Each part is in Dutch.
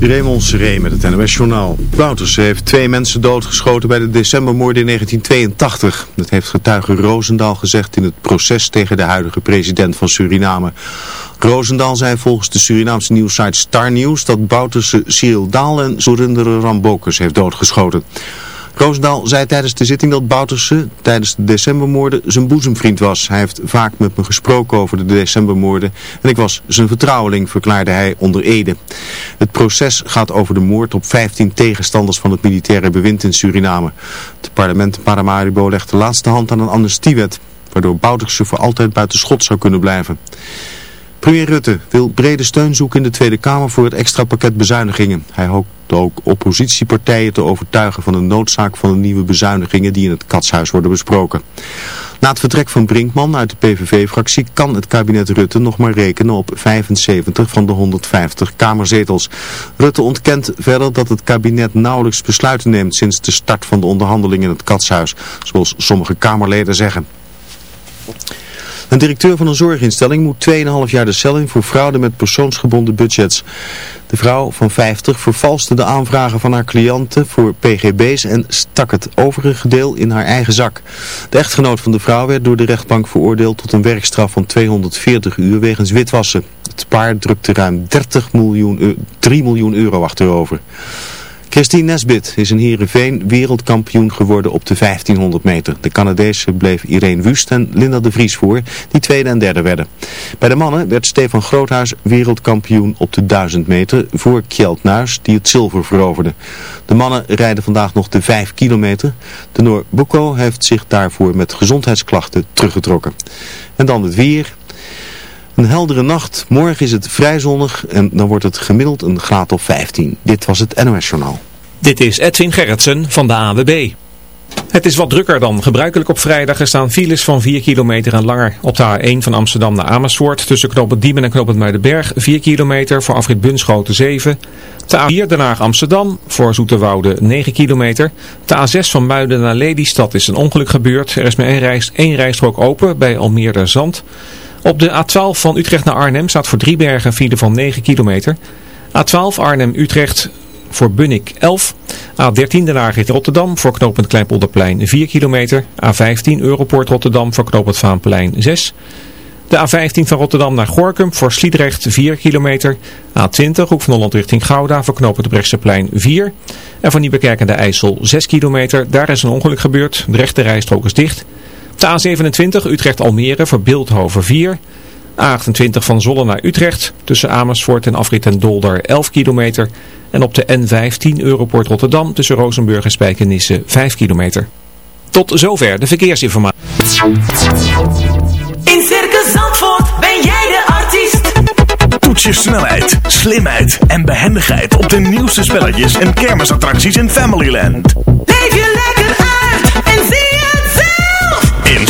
Raymond Seré met het NOS Journaal. Wouters heeft twee mensen doodgeschoten bij de decembermoord in 1982. Dat heeft getuige Roosendaal gezegd in het proces tegen de huidige president van Suriname. Roosendaal zei volgens de Surinaamse nieuwssite Star News dat Bouterse Cyril Daal en Surinder Rambokers heeft doodgeschoten. Roosendaal zei tijdens de zitting dat Bouterse tijdens de decembermoorden zijn boezemvriend was. Hij heeft vaak met me gesproken over de decembermoorden en ik was zijn vertrouweling, verklaarde hij onder Ede. Het proces gaat over de moord op 15 tegenstanders van het militaire bewind in Suriname. Het parlement in Paramaribo legt de laatste hand aan een amnestiewet, waardoor Bouterse voor altijd buiten schot zou kunnen blijven. Premier Rutte wil brede steun zoeken in de Tweede Kamer voor het extra pakket bezuinigingen. Hij hoopt ook oppositiepartijen te overtuigen van de noodzaak van de nieuwe bezuinigingen die in het katshuis worden besproken. Na het vertrek van Brinkman uit de PVV-fractie kan het kabinet Rutte nog maar rekenen op 75 van de 150 kamerzetels. Rutte ontkent verder dat het kabinet nauwelijks besluiten neemt sinds de start van de onderhandelingen in het katshuis, zoals sommige kamerleden zeggen. Een directeur van een zorginstelling moet 2,5 jaar de cel in voor fraude met persoonsgebonden budgets. De vrouw van 50 vervalste de aanvragen van haar cliënten voor pgb's en stak het overige deel in haar eigen zak. De echtgenoot van de vrouw werd door de rechtbank veroordeeld tot een werkstraf van 240 uur wegens witwassen. Het paar drukte ruim 30 miljoen, 3 miljoen euro achterover. Christine Nesbit is in Heerenveen wereldkampioen geworden op de 1500 meter. De Canadese bleef Irene Wust en Linda de Vries voor, die tweede en derde werden. Bij de mannen werd Stefan Groothuis wereldkampioen op de 1000 meter voor Kjeld Nuis, die het zilver veroverde. De mannen rijden vandaag nog de 5 kilometer. De Noor Bucco heeft zich daarvoor met gezondheidsklachten teruggetrokken. En dan het weer. Een heldere nacht. Morgen is het vrij zonnig en dan wordt het gemiddeld een graad of 15. Dit was het NOS Journaal. Dit is Edwin Gerritsen van de AWB. Het is wat drukker dan gebruikelijk op vrijdag. Er staan files van 4 kilometer en langer. Op de A1 van Amsterdam naar Amersfoort tussen knooppunt Diemen en knooppunt Muidenberg 4 kilometer voor afrit Bunschoten 7. De A4 Den Haag Amsterdam voor Zoeterwoude 9 kilometer. De A6 van Muiden naar Lelystad is een ongeluk gebeurd. Er is maar één, reis, één rijstrook open bij Almere Zand. Op de A12 van Utrecht naar Arnhem staat voor Driebergen file van 9 kilometer. A12 Arnhem-Utrecht voor Bunnik 11. A13 Den Haag Rotterdam voor knooppunt Kleinpolderplein 4 kilometer. A15 Europoort Rotterdam voor knooppunt Vaanplein 6. De A15 van Rotterdam naar Gorkum voor Sliedrecht 4 kilometer. A20 Hoek van Holland richting Gouda voor knooppunt Brechtseplein 4. En van Nieuwekerk aan de IJssel 6 kilometer. Daar is een ongeluk gebeurd. De rechte rijstrook is dicht. De A27 Utrecht-Almere voor Beeldhoven 4. A28 van Zolle naar Utrecht tussen Amersfoort en Afrit en Dolder 11 kilometer. En op de N15 Europort Rotterdam tussen Rozenburg en Spijkenisse 5 kilometer. Tot zover de verkeersinformatie. In Circus Zandvoort ben jij de artiest. Toets je snelheid, slimheid en behendigheid op de nieuwste spelletjes en kermisattracties in Familyland. Leef je lekker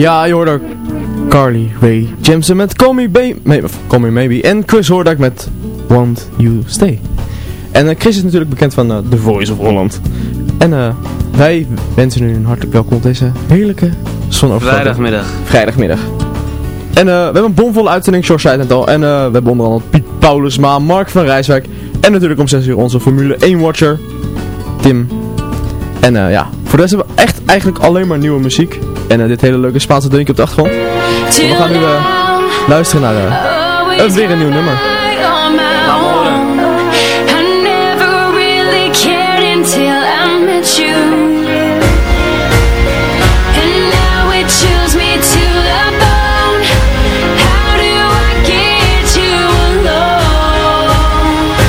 Ja, je hoorde Carly Ray Jepsen met Call Me, Call Me Maybe. En Chris Hoordak met Want You Stay. En eh, Chris is natuurlijk bekend van eh, The Voice of Holland. En eh, wij wensen u een hartelijk welkom op deze heerlijke zonovergoten Vrijdagmiddag. vrijdagmiddag. En we hebben een bomvolle uitzending, George zei het net al. En we hebben onder andere Piet Paulusma, Mark van Rijswijk. En natuurlijk om 6 uur onze Formule 1 watcher, Tim. En ja, voor de rest hebben we echt eigenlijk alleen maar nieuwe muziek. En eh, dit hele leuke Spaanse deuntje op de achtergrond. We gaan nu eh, luisteren naar eh, eh, weer een nieuw nummer.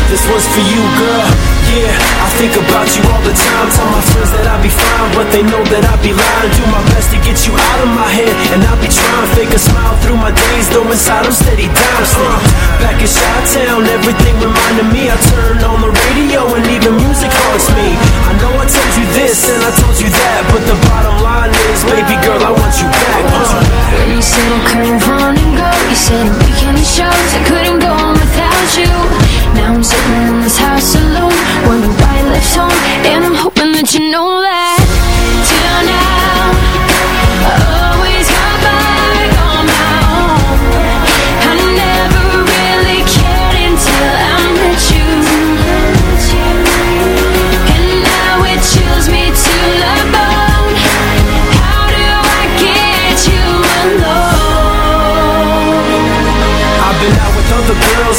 This one's for you, girl. Yeah, I think about you all the time. Tell my friends that I'll be fine, but they know that I'll be lying. Do my best to get you out of my head, and I'll be trying to fake a smile through my days. Though inside I'm steady down, steady. Uh, back in Chi-Town, everything reminded me. I turned on the radio, and even music haunts me. I know I told you this, and I told you that, but the bottom line is, baby girl, I want you back. Want you said I couldn't run and go, you said I'm weekend shows. I couldn't go on without you. Now I'm sitting in this house alone, wondering why I left home, and I'm hoping that you know that. Till now, I always got by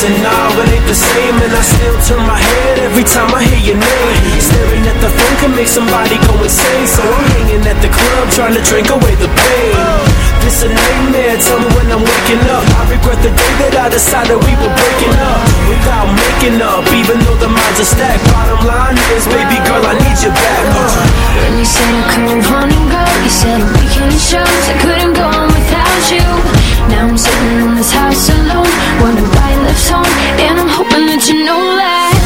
and now it ain't the same. And I still turn my head every time I hear your name. Staring at the phone can make somebody go insane. So I'm hanging at the club trying to drink away the pain. This a nightmare, tell me when I'm waking up. I regret the day that I decided we were breaking up. Without making up, even though the minds are stacked. Bottom line is, baby girl, I need you back. When you said I couldn't run and go, you said I'm weekend shows. I couldn't go on without you. Now I'm sitting in this house alone, wondering why I left home, and I'm hoping that you know that.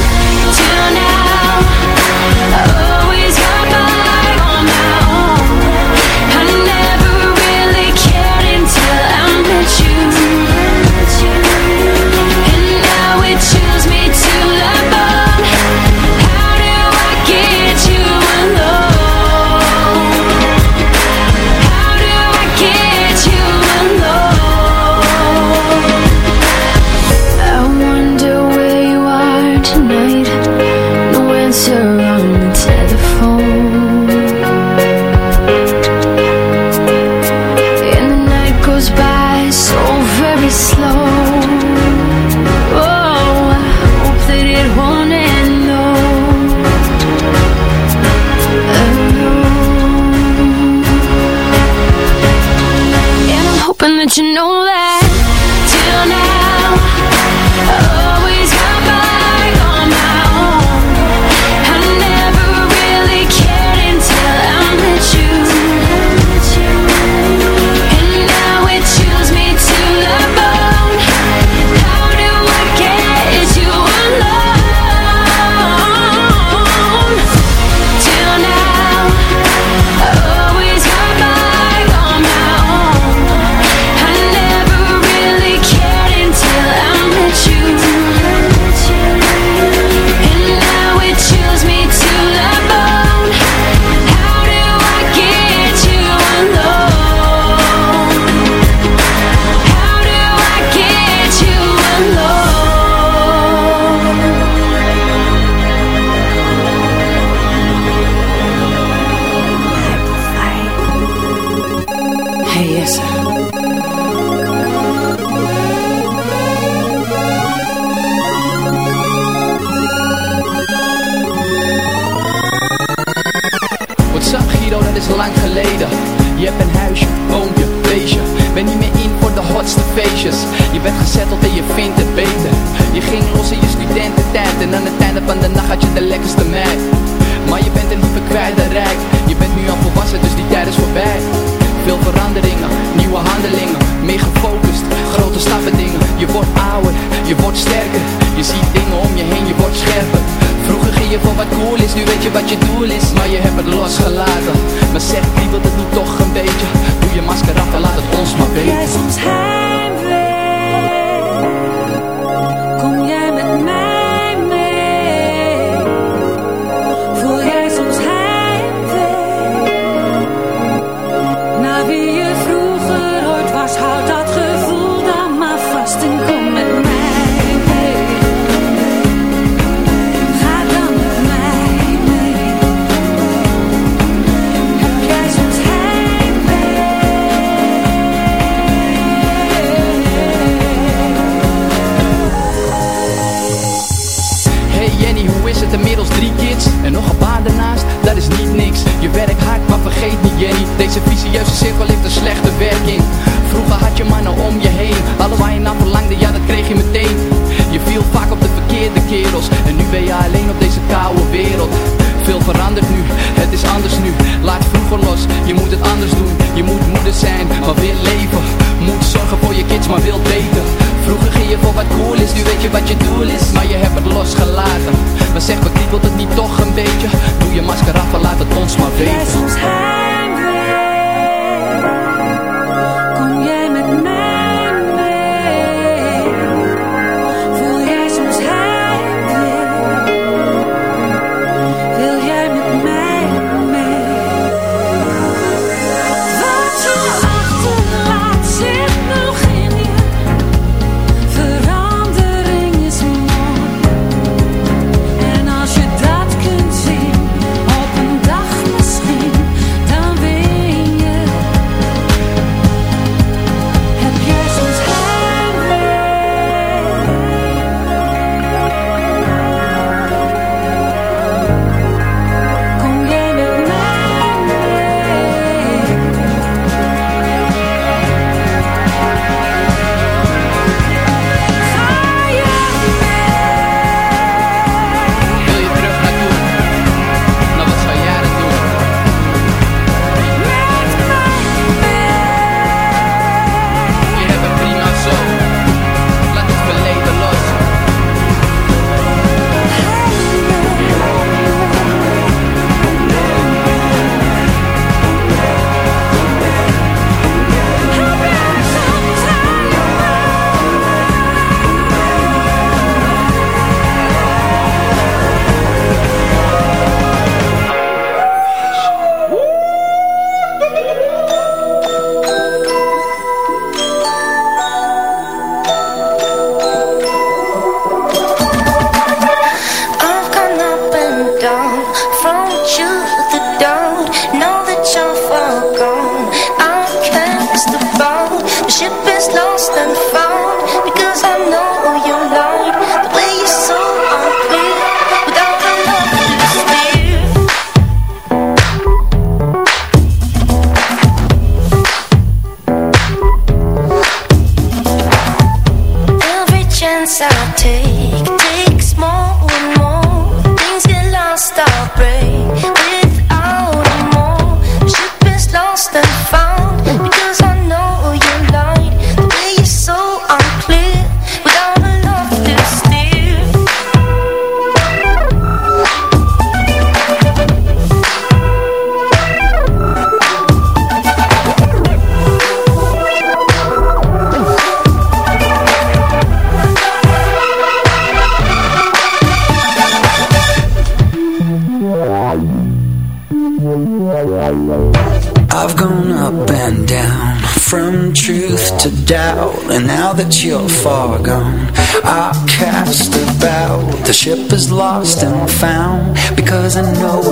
The ship is lost and found because I know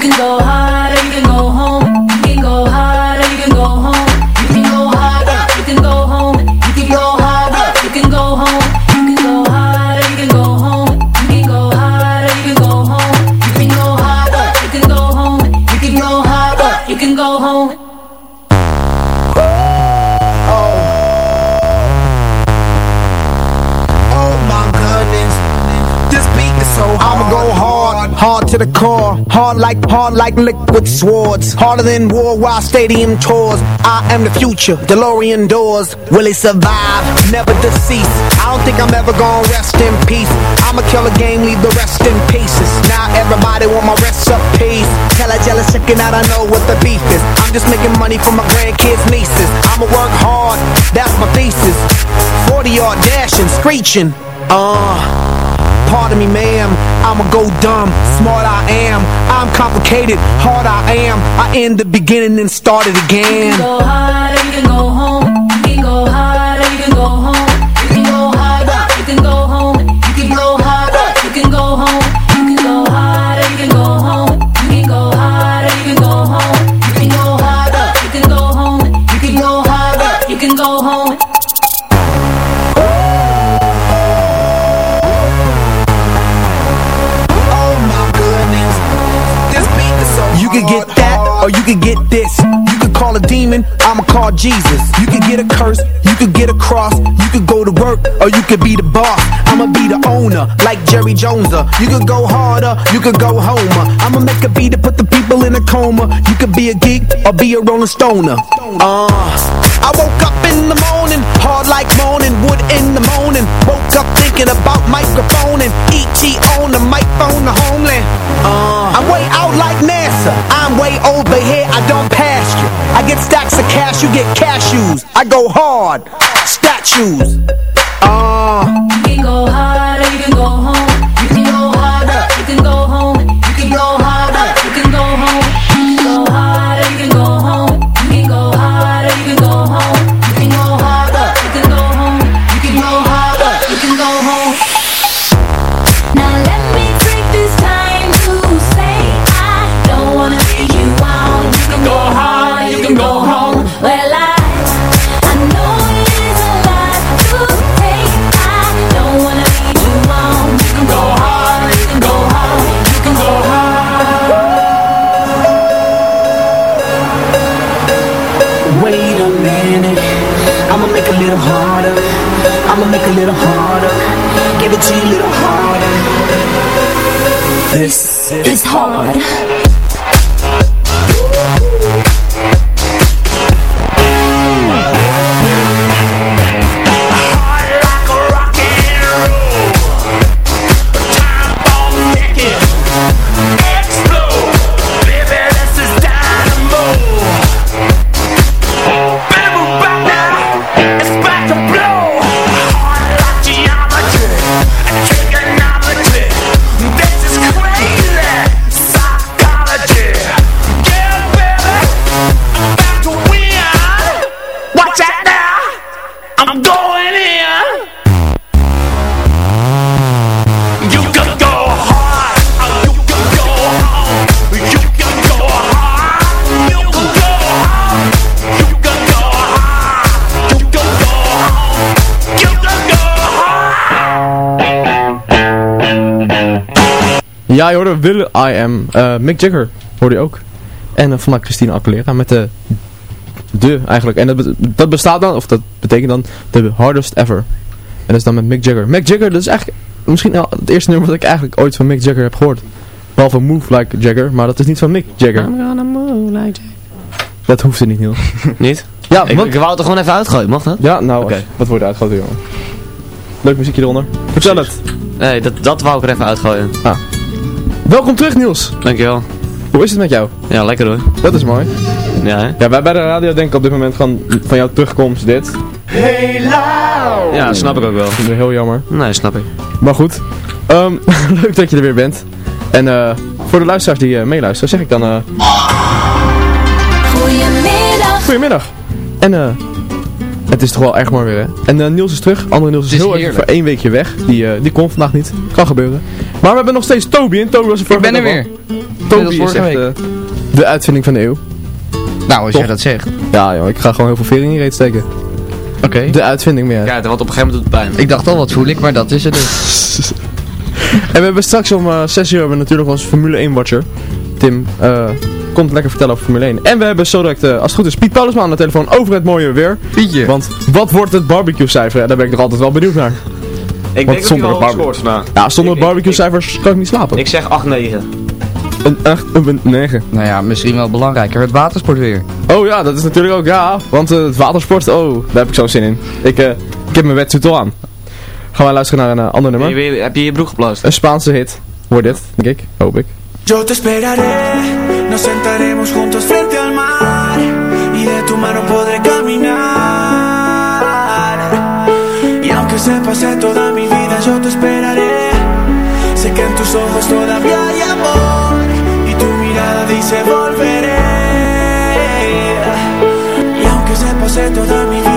can go hard or you can go home. Hard like, liquid swords. Harder than worldwide stadium tours. I am the future, DeLorean doors. Will it survive? Never deceased. I don't think I'm ever gonna rest in peace. I'ma kill a game, leave the rest in pieces. Now everybody want my recipes. Tell a jealous chicken out I don't know what the beef is. I'm just making money for my grandkids, nieces. I'ma work hard, that's my thesis. 40 yard dashing, screeching. Uh, pardon me, ma'am. I'ma go dumb. Smart I am. I'm complicated. Hard I am. I end the beginning and start it again. Go harder, you can go home. You can go harder, you can go home. You could get this. You could call a demon, I'ma call Jesus. You could get a curse, you could get a cross. You could go to work, or you could be the boss. I'ma be the owner, like Jerry Jones. uh. You could go harder, you could go homer. I'ma make a beat to put the people in a coma. You could be a geek, or be a rolling stoner. Uh, I woke up in the morning, hard like morning, wood in the morning. Woke up thinking about microphone and ET on the microphone, the homeland. Uh, I'm way out like NASA. Way over here, I don't pass you. I get stacks of cash, you get cashews. I go hard, statues. Uh, can go harder, This is hard. Ja, je hoorde Will I Am. Eh, Mick Jagger hoorde je ook. En uh, vandaag Christina Aguilera met de... De eigenlijk. En dat, be- dat bestaat dan, of dat betekent dan The Hardest Ever. En dat is dan met Mick Jagger. Mick Jagger, dat is eigenlijk misschien wel het eerste nummer dat ik eigenlijk ooit van Mick Jagger heb gehoord. Behalve Move Like Jagger, maar dat is niet van Mick Jagger. gonna move like Jagger. Dat hoeft er niet, Niels. Niet? Ja, ik, want- ik wou het er gewoon even uitgooien, mag dat? Ja, nou, Oké. wat wordt uitgehouden, jongen? Leuk muziekje eronder. Vertel het. Nee, dat, dat wou ik er even uitgooien. Ah. Welkom terug, Niels. Dankjewel. Hoe is het met jou? Ja, lekker hoor. Dat is mooi. Ja, hè? Ja, wij bij de radio denken op dit moment van, van jouw terugkomst dit. Ja, snap ik ook wel. vind ik heel jammer. Nee, snap ik. Maar goed. Ehm, leuk dat je er weer bent. En eh, voor de luisteraars die eh, meeluisteren, zeg ik dan eh Goedemiddag. goedemiddag. En eh het is toch wel erg mooi weer, hè? En eh, Niels is terug. Andere Niels is, heel even heerlijk. voor één weekje weg. Die, eh, die kon vandaag niet. Kan gebeuren. Maar we hebben nog steeds Toby. En Toby was er vorige Ik ben er weer. Toby is vorige echt week. eh, de uitvinding van de eeuw. Nou, als Toch? jij dat zegt. Ja, joh, ik ga gewoon heel veel vering in je reet steken. Oké. De uitvinding meer. Ja, want op een gegeven moment doet het pijn. Ik dacht al, wat voel ik, maar dat is het dus. En we hebben straks om eh 6 uur hebben we natuurlijk onze Formule 1 watcher. Tim uh, komt lekker vertellen over Formule 1. En we hebben zo direct, eh, als het goed is, Piet Paulusma aan de telefoon over het mooie weer. Pietje. Want wat wordt het barbecue cijfer? Ja, daar ben ik nog altijd wel benieuwd naar. Ik Want denk dat hij zonder wel vandaag. Ja, zonder Ik- ik- barbecue cijfers kan ik niet slapen. Ik zeg 8-9. Een echt een 9. Nou ja, misschien wel belangrijker, het watersport weer. Oh ja, dat is natuurlijk ook, ja. Want eh, het watersport, oh, daar heb ik zo zin in. Ik, eh, ik heb mijn wetsuit al aan. Gaan wij luisteren naar een ander nummer. Heb je, heb je je broek geplaatst? Een Spaanse hit. Wordt dit, denk ik. Hoop ik. Yo te esperaré, nos sentaremos juntos frente al mar y de tu mano podré caminar. Y aunque se pase toda mi vida, yo te esperaré. Sé que en tus ojos todavía hay amor y tu mirada dice volveré. Y aunque se pase toda mi vida,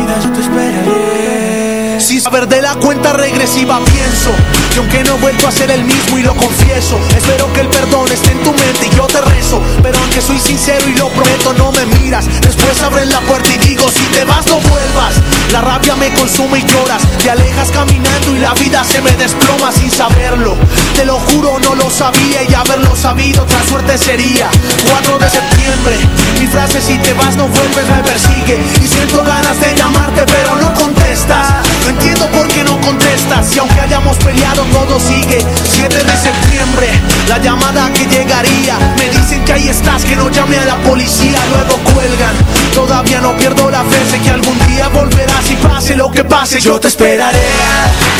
Sin saber de la cuenta regresiva pienso Que aunque no he vuelto a ser el mismo y lo confieso Espero que el perdón esté en tu mente y yo te rezo Pero aunque soy sincero y lo prometo no me miras Después abren la puerta y digo si te vas no vuelvas. La rabia me consume y lloras Te alejas caminando y la vida se me desploma sin saberlo. Te lo juro no lo sabía y haberlo sabido otra suerte sería. 4 de septiembre Mi frase si te vas no vuelves me persigue. Y siento ganas de llamarte pero no contestas No entiendo por qué no contestas. Y aunque hayamos peleado todo sigue. 7 de septiembre La llamada que llegaría. Me dicen que ahí estás que no llame a la policía. Luego cuelgan. Todavía no pierdo la fe Sé que algún día volverás y pase lo que pase Yo te esperaré.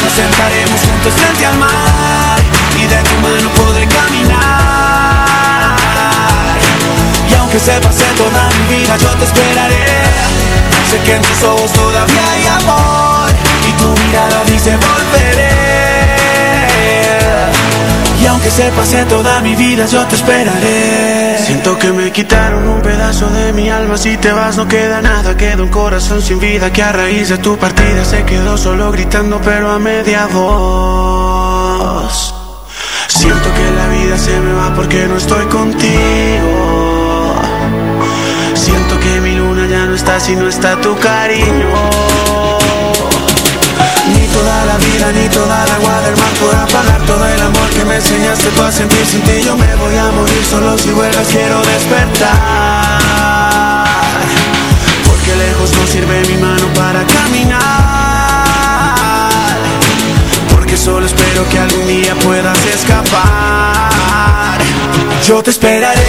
Nos sentaremos juntos frente al mar y de tu mano podré caminar. Y aunque se pase toda mi vida, yo te esperaré. Sé que en tus ojos todavía hay amor dice volveré. Y aunque se pase toda mi vida, yo te esperaré. Siento que me quitaron un pedazo de mi alma. Si te vas, no queda nada. Queda un corazón sin vida que a raíz de tu partida se quedó solo gritando, pero a media voz. Siento que la vida se me va porque no estoy contigo. Siento que mi luna ya no está si no está tu cariño. Toda la vida, ni toda el agua del mar podrá pagar todo el amor que me enseñaste tú a sentir sin ti. Yo me voy a morir solo si vuelvas, quiero despertar. Porque lejos no sirve mi mano para caminar. Porque solo espero que algún día puedas escapar. Yo te esperaré,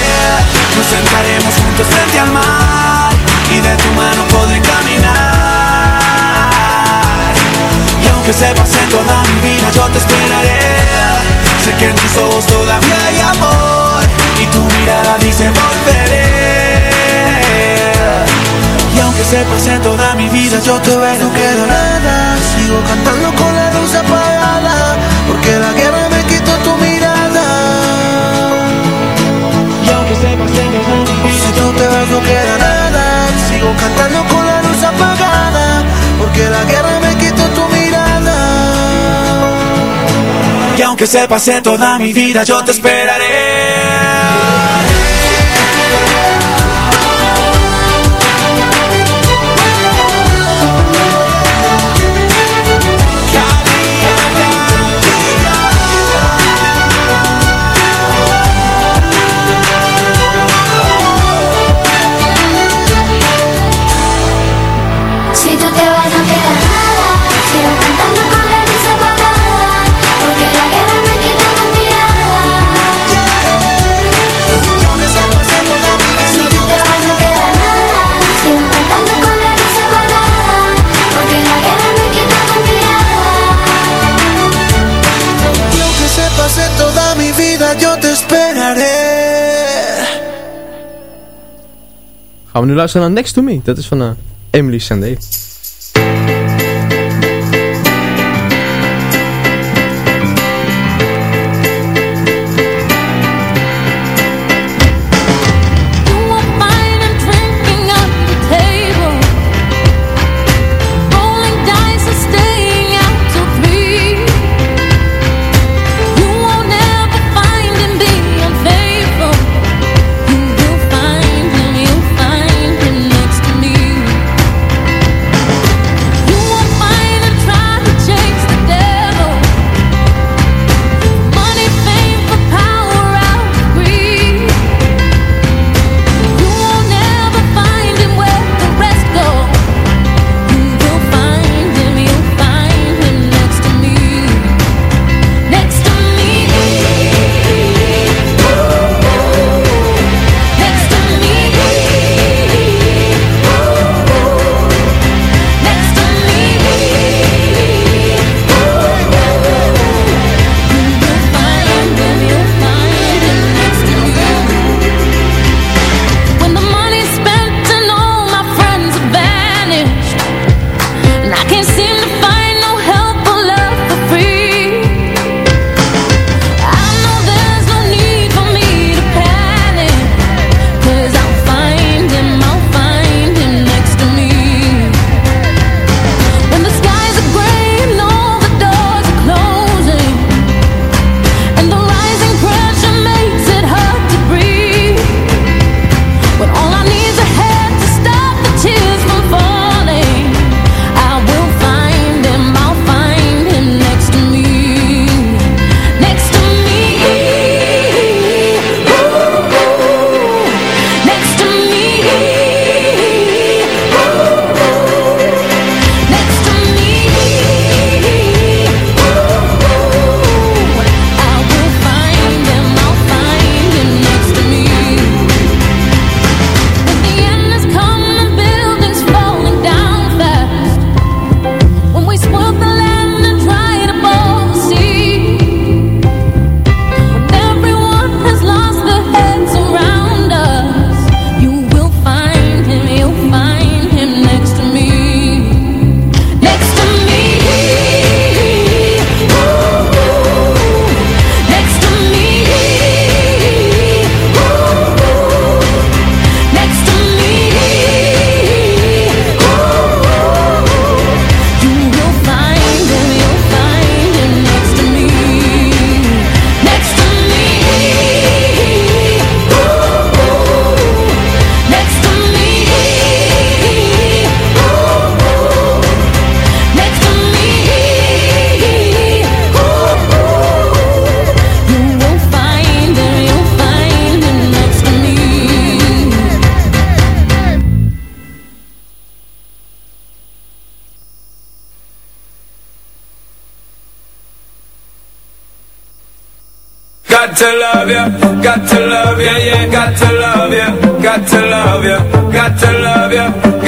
nos sentaremos juntos frente al mar y de tu mano podré caminar. Aunque se pase toda mi vida, yo te esperaré. Sé que en tus ojos todavía hay amor y tu mirada dice volveré. Y aunque se pase toda mi vida, yo te veré. No queda nada, sigo cantando con la luz apagada, porque la guerra me quitó tu mirada. Y aunque se pase toda mi vida, si tú te vas no queda nada, sigo cantando con la luz apagada, porque la guerra aunque se pase toda mi vida, yo te esperaré. Gaan we nu luisteren naar Next To Me. Dat is van eh, Emily Sandé.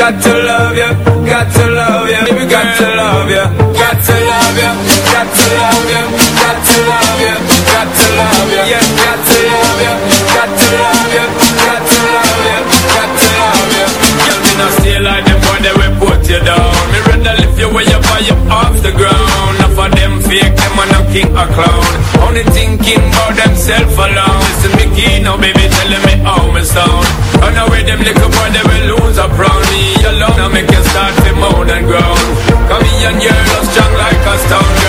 got to love ya, got to love ya, baby, got to love ya, got to love ya, got to love ya, got to love ya, got to love ya, yeah, got to love ya, got to love ya, got to love ya. got to love you. Girl, me not stay like them boy, they will put you down. Me rather lift you way up, high off the ground. Enough for them fake, them and a king a clown. Only thinking about themself alone. Listen, me key, no baby, telling me how me sound. Run away them little boy, they will lose a round me alone. I make you start to moan and groan. Come here and you're strong like a stone.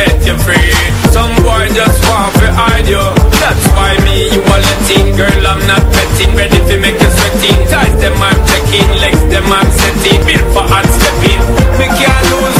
set you free. Some boy just want to hide you. That's why me, you are letting Girl, I'm not betting Ready to make you sweating. Ties them, I'm checking. Legs them, I'm setting. Built for hard We can't lose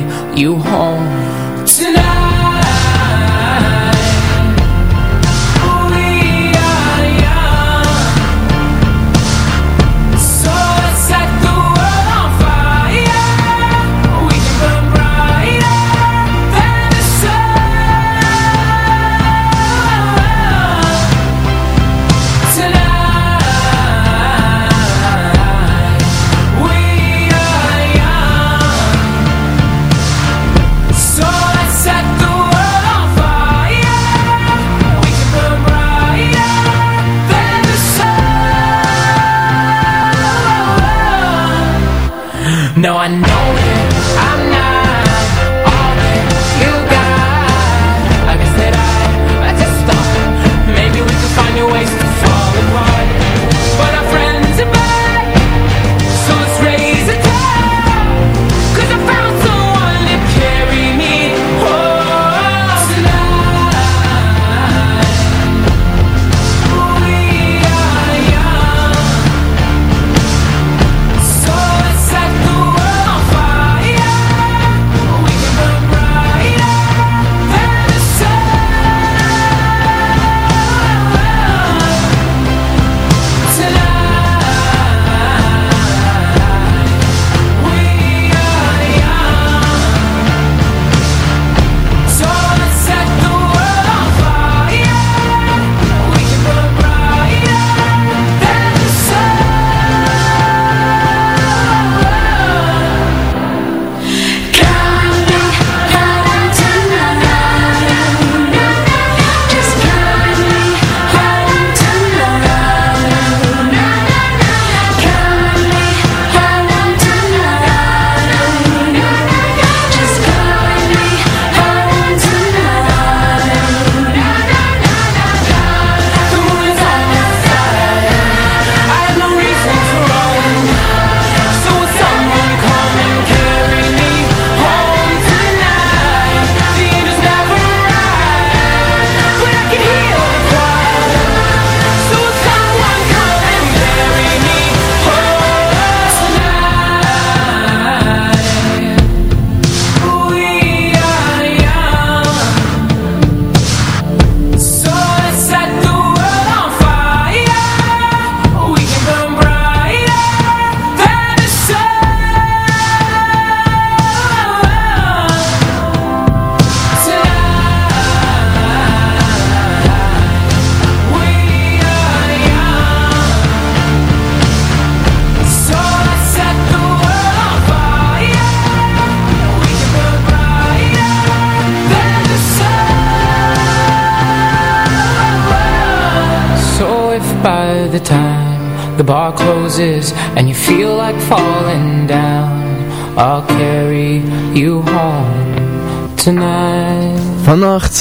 you home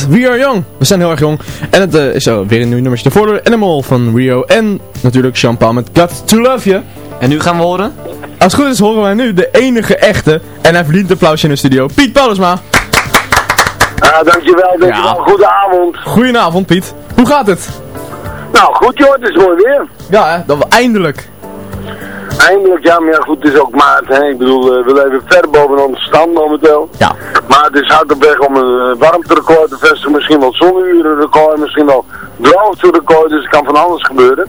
We are young. We zijn heel erg jong. En het eh, is weer een nieuw nummertje en de Animal van Rio. En natuurlijk Champagne met God to Love You. En nu gaan we horen? Als het goed is horen wij nu de enige echte. En hij verdient applausje in de studio. Piet Paulusma. Ah, dankjewel, dankjewel. Ja. Goedenavond. Goedenavond Piet. Hoe gaat het? Nou, goed joh. Het is mooi weer. Ja, hè? Dat we eindelijk. Eindelijk, ja, maar ja, goed, het is ook maart, hè. Ik bedoel, eh, we leven ver boven onze stand momenteel. Ja. Maar het is hard op weg om een uh, warmterecord te vestigen, misschien wel zonnurenrecord, misschien wel droogterecord, dus er kan van alles gebeuren.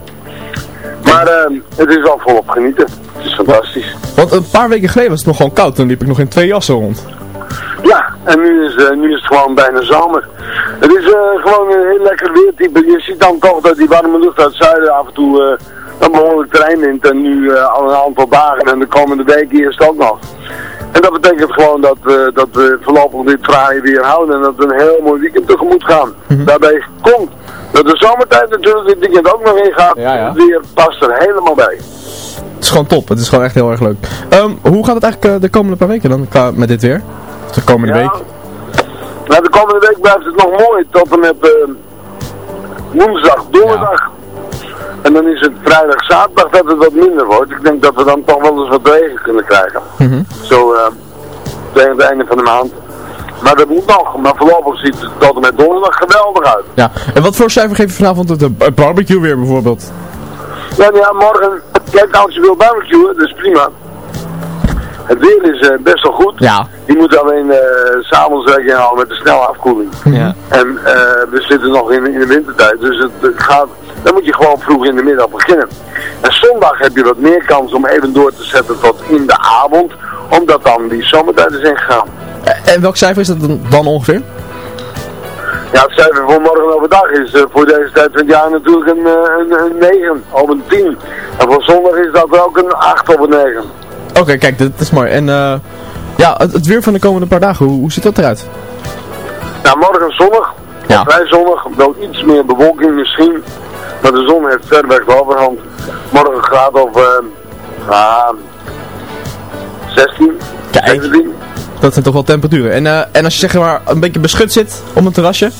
Maar eh, het is wel volop genieten. Het is fantastisch. Want een paar weken geleden was het nog gewoon koud. Toen liep ik nog in twee jassen rond. Ja, en nu is, eh, nu is het gewoon bijna zomer. Het is eh, gewoon een heel lekker weertype. Je ziet dan toch dat die warme lucht uit het zuiden af en toe eh, een behoorlijk terrein neemt. En nu eh, al een aantal dagen en de komende weken is het ook nog. En dat betekent gewoon dat, we dat we voorlopig dit fraaie weer houden en dat we een heel mooi weekend tegemoet gaan. Daarbij komt Dat de zomertijd natuurlijk dit weekend ook nog ingaat, Ja, ja. het weer past er helemaal bij. Het is gewoon top. Het is gewoon echt heel erg leuk. Ehm, hoe gaat het eigenlijk eh, de komende paar weken dan qua, met dit weer? De komende Ja. week? Nou, de komende week blijft het nog mooi tot en met eh, woensdag, donderdag. En dan is het vrijdag, zaterdag dat het wat minder wordt. Ik denk dat we dan toch wel eens wat regen kunnen krijgen. Mhm. Zo eh, tegen het einde van de maand. Maar dat moet nog. Maar voorlopig ziet het tot en met donderdag geweldig uit. Ja. En wat voor cijfer geef je vanavond het eh, barbecue weer bijvoorbeeld? Ja, nou ja, morgen, kijk als je wil barbecuen, dat is prima. Het weer is eh, best wel goed. Ja. Je moet alleen eh, s s'avonds rekening houden met de snelle afkoeling. Ja. En eh, we zitten nog in, in de wintertijd, dus het, het gaat, dan moet je gewoon vroeg in de middag beginnen. En zondag heb je wat meer kans om even door te zetten tot in de avond, omdat dan die zomertijd is ingegaan. En welk cijfer is dat dan, ongeveer? Ja, het cijfer voor morgen overdag is eh, voor deze tijd van het jaar natuurlijk een, eh, een, een 9 of een 10. En voor zondag is dat ook een 8 of een 9. Oké, kijk, dat is mooi. En eh, ja, het, het weer van de komende paar dagen, hoe, hoe ziet dat eruit? Nou, morgen zonnig. Ja. Vrij zonnig. Wel iets meer bewolking misschien. Maar de zon heeft verreweg de overhand. Morgen een graad of ah, 16, Kijk. 17. Dat zijn toch wel temperaturen. En, eh, en als je zeg maar een beetje beschut zit op een terrasje?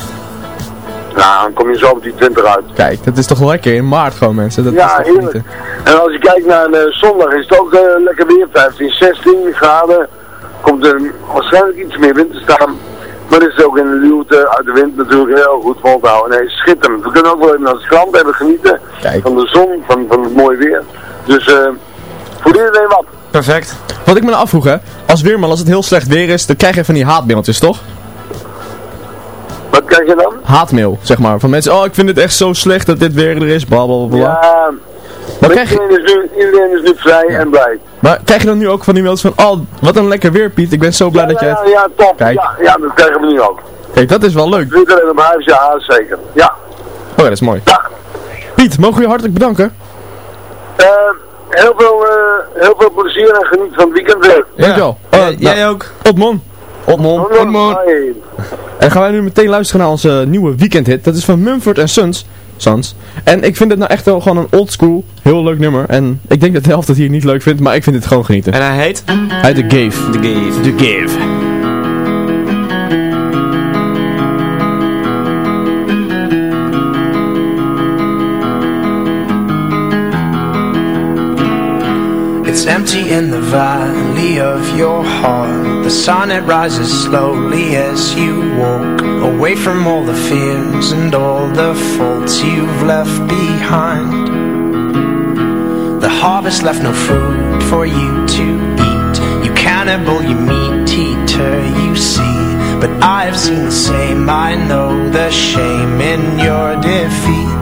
Nou, dan kom je zo op die 20 uit. Kijk, dat is toch wel lekker in maart gewoon mensen. Dat is ja, heerlijk. genieten. En als je kijkt naar eh, zondag is het ook eh, lekker weer. 15, 16 graden. Komt er waarschijnlijk iets meer wind te staan. Maar het is ook in de luwte uit de wind natuurlijk heel goed vol te houden. Nee, schitterend. We kunnen ook wel even naar het strand even genieten. Kijk. Van de zon, van, van het mooie weer. Dus eh voor iedereen wat. Perfect. Wat ik me nou afvroeg, hè. Als weerman, als het heel slecht weer is, dan krijg je van die haatmailtjes, toch? Wat krijg je dan? Haatmail, zeg maar. Van mensen, oh, ik vind het echt zo slecht dat dit weer er is, bla bla bla. bla. Ja, Maar krijg je- iedereen, is nu, iedereen is nu vrij en blij. Maar krijg je dan nu ook van die mailtjes van, oh, wat een lekker weer, Piet. Ik ben zo blij dat jij ja, ja, top. Kijk. Ja, ja, dat krijgen we nu ook. Kijk, dat is wel leuk. Iedereen op huis, ja, zeker. Ja. Oh, ja, dat is mooi. Ja. Piet, mogen we je hartelijk bedanken? Eh, heel, veel, eh, heel veel plezier en geniet van het weekend weer. Dankjewel. Ja, Uh, jij ook. Otmon. Otmon. Hoi. En gaan wij nu meteen luisteren naar onze nieuwe weekendhit. Dat is van Mumford Sons. En ik vind het nou echt wel gewoon een old school, heel leuk nummer. En ik denk dat de helft het hier niet leuk vindt, maar ik vind het gewoon genieten. En hij heet? Hij heet The Gave. The Gave. The Gave. It's empty in the valley of your heart. The sun it rises slowly as you walk away from all the fears and all the faults you've left behind. The harvest left no food for you to eat. You cannibal, you meat eater, you see. But I have seen the same. I know the shame in your defeat.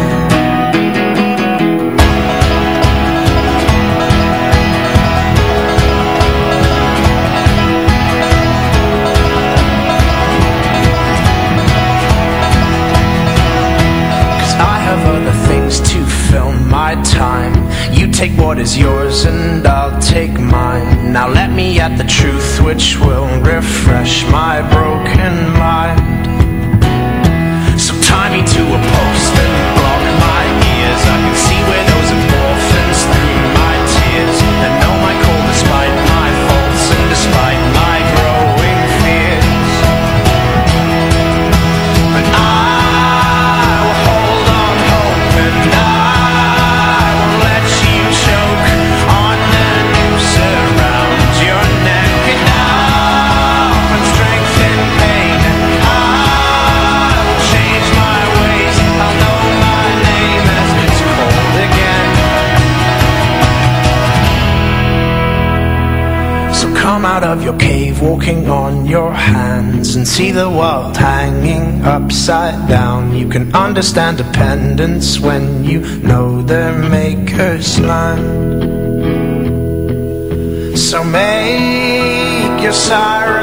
time. You take what is yours and I'll take mine. Now let me at the truth which will refresh my broken mind. So tie me to a post and block my ears. I can see where out of your cave walking on your hands and see the world hanging upside down. You can understand dependence when you know their maker's land so make your sorrow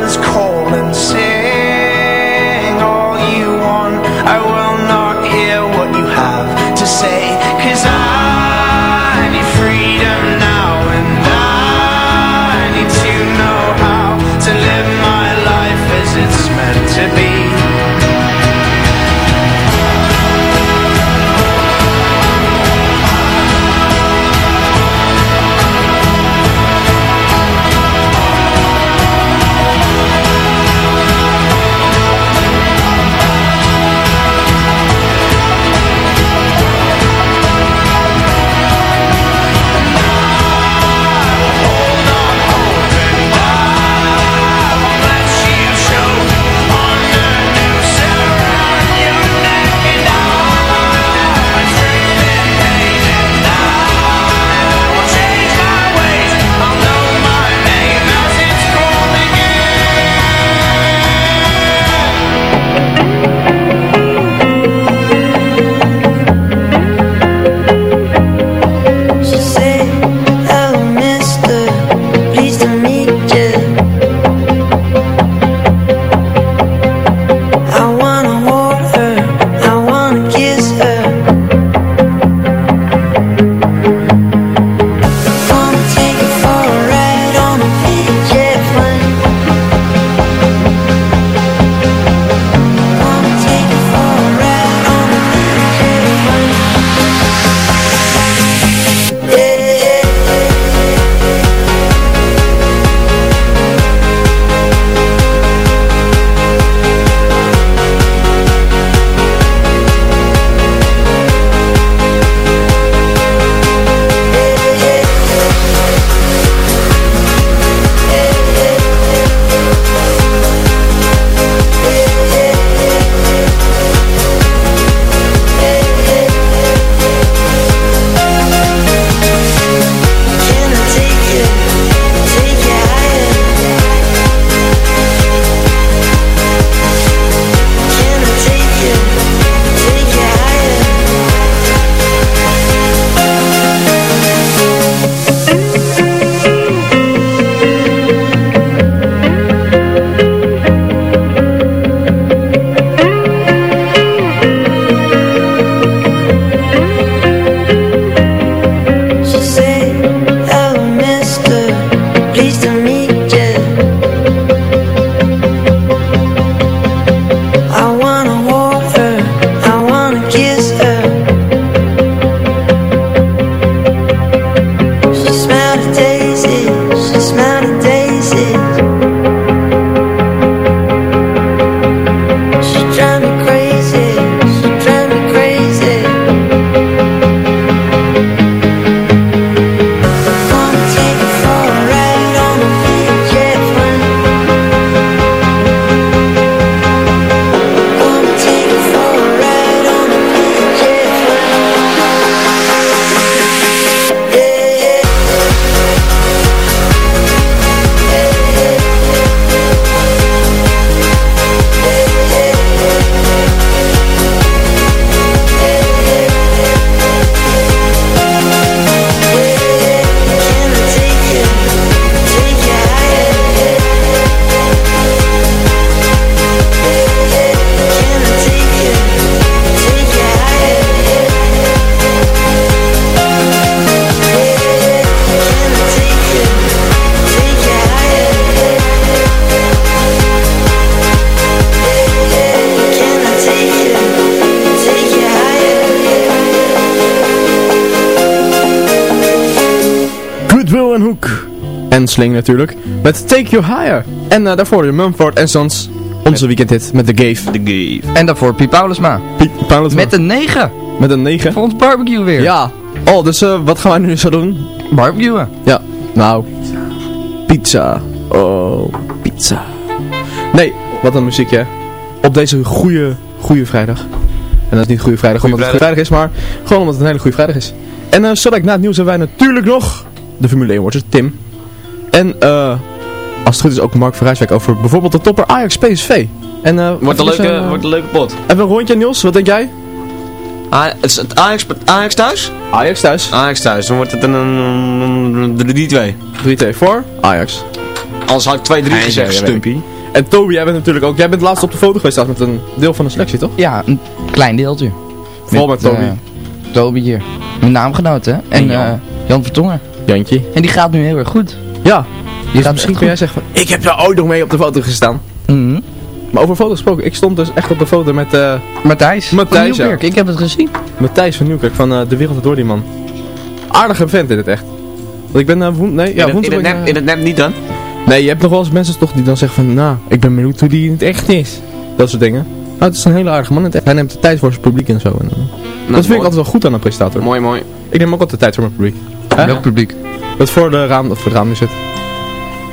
Sling natuurlijk. Met Take You Higher. En eh, daarvoor je Mumford en Sons. Onze weekendhit met The Gave. The Gave. En daarvoor Piet Paulusma. Piet Paulusma. Met een 9. Met een 9. Voor ons barbecue weer. Ja. Oh, dus eh, wat gaan wij nu zo doen? Barbecuen. Ja. Nou. Pizza. Oh, pizza. Nee, wat een muziekje. Op deze goede, goede vrijdag. En dat is niet Goede Vrijdag omdat het Vrijdag is, maar gewoon omdat het een hele Goede Vrijdag is. En eh, uh, zodat ik na het nieuws hebben wij natuurlijk nog de Formule 1 Watcher, Tim. En eh, als het goed is ook Mark Verrijswijk over bijvoorbeeld de topper Ajax PSV. En, uh, wordt, een leuke, eh, wordt een leuke pot. Even een rondje Niels, wat denk jij? Ah, A Ajax, Ajax thuis? Ajax thuis. Ajax thuis, dan wordt het een 3-2. 3-2 voor Ajax. Als had ik 2-3 gezegd, Stumpy. En Toby, jij bent natuurlijk ook, jij bent laatst op de foto geweest met een deel van de selectie, toch? Ja, een klein deeltje. Vooral met, met Toby. Toby hier. Mijn naamgenoot, hè? En, Jan. Jan Vertongen. Jantje. En die gaat nu heel erg goed. Ja. Gaat Misschien kun jij zeggen van... Ik heb daar ooit nog mee op de foto gestaan. Mhm. Maar over foto's gesproken. Ik stond dus echt op de foto met... eh Matthijs. Matthijs, van Nieuwkerk. Ik heb het gezien. Matthijs van Nieuwkerk van eh, De Wereld Door die man. Aardige vent in het echt. Want ik ben... woen- nee, ja, in, het, in, woensdag het ben ik, nep, eh, in het niet dan? Nee, je hebt nog wel eens mensen toch die dan zeggen van... Nou, ik ben benieuwd hoe die in het echt is. Dat soort dingen. Nou, het is een hele aardige man in het echt. Hij neemt de tijd voor zijn publiek en zo. En, eh, dat vind ik altijd wel goed aan een presentator. Mooi, mooi. Ik neem ook altijd de tijd voor mijn publiek. Welk publiek? Dat voor de raam, dat voor het raam nu zit.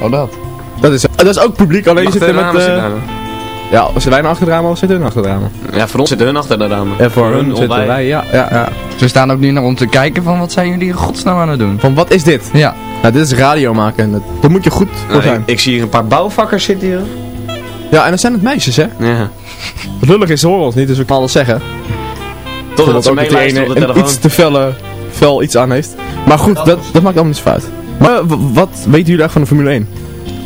Oh, dat. Dat is, dat is ook publiek, alleen je zit er met... ramen eh, zitten nou? ja, zitten wij nou achter het raam of zitten hun achter het raam? Ja, voor ons zitten hun achter de ramen. En voor hun zitten wij. wij, ja, ja, ja. Ze staan ook nu naar om te kijken van wat zijn jullie in godsnaam aan het doen. Van wat is dit? Ja. Nou, dit is radio maken en dat, daar moet je goed voor Nou, ik, zijn. ik zie hier een paar bouwvakkers zitten hier. Ja, en dan zijn het meisjes, hè? Ja. Het lullig is, ze horen ons niet, dus we kunnen alles zeggen. Totdat ze dat meeluisteren op de telefoon. iets te felle, fel iets aan heeft. Maar goed, dat, dat maakt allemaal niet zo uit. Maar wat weten jullie eigenlijk van de Formule 1?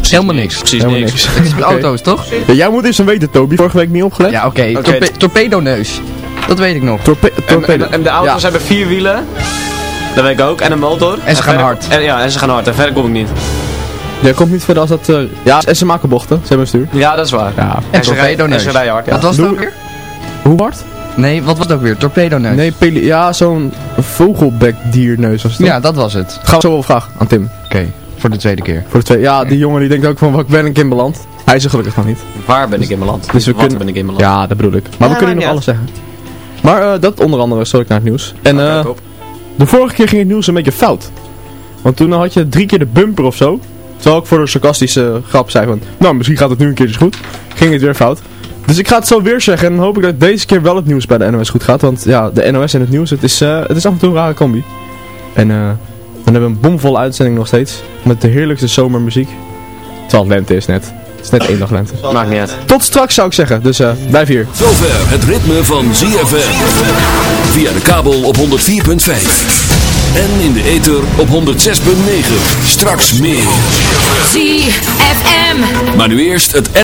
Helemaal niks. Precies Helemaal niks. niks. Het is met auto's, toch? Ja, jij moet eens een weten, Toby. Vorige week niet opgelet. Ja, oké. Oké. Torpe torpedoneus. Dat weet ik nog. Torpe torpedo. en, en de auto's Ja. hebben vier wielen. Dat weet ik ook. En een motor. En ze gaan verder- hard. En, ja, en ze gaan hard. En verder kom ik niet. Jij komt niet verder als dat... eh, ja, en ze maken bochten. Ze hebben een stuur. Ja, dat is waar. Ja. En ze rijden- en torpedoneus. ze rijden hard, ja. Wat was het ook weer? Hoe hard? Nee, wat was het ook weer? Torpedoneus. Nee, peli ja, zo'n vogelbekdierneus was het. Ja, dat was het. Gaan we zo wel vragen aan Tim. Oké, voor de tweede keer. Voor de twee. Ja, die jongen die denkt ook van, wat ben ik in beland? Hij is er gelukkig nog niet. Waar ben ik in mijn land? Dus we Wat kunnen... ben ik in mijn land? Ja, dat bedoel ik. Maar Ja, we kunnen nog alles zeggen. Maar eh, dat onder andere zal ik naar het nieuws. En eh, de vorige keer ging het nieuws een beetje fout. Want toen had je drie keer de bumper of zo. Terwijl ik voor de sarcastische grap zei van, nou misschien gaat het nu een keer eens goed. Ging het weer fout. Dus ik ga het zo weer zeggen en dan hoop ik dat deze keer wel het nieuws bij de NOS goed gaat. Want ja, de NOS en het nieuws, het is, eh, het is af en toe een rare combi. En eh, dan hebben we een bomvolle uitzending nog steeds. Met de heerlijkste zomermuziek. Terwijl het lente is net. Het is net één dag lente. Maakt niet uit. Tot straks zou ik zeggen, dus eh blijf hier. Zover het ritme van ZFM. Via de kabel op 104.5. En in de ether op 106.9. Straks meer. ZFM. Maar nu eerst het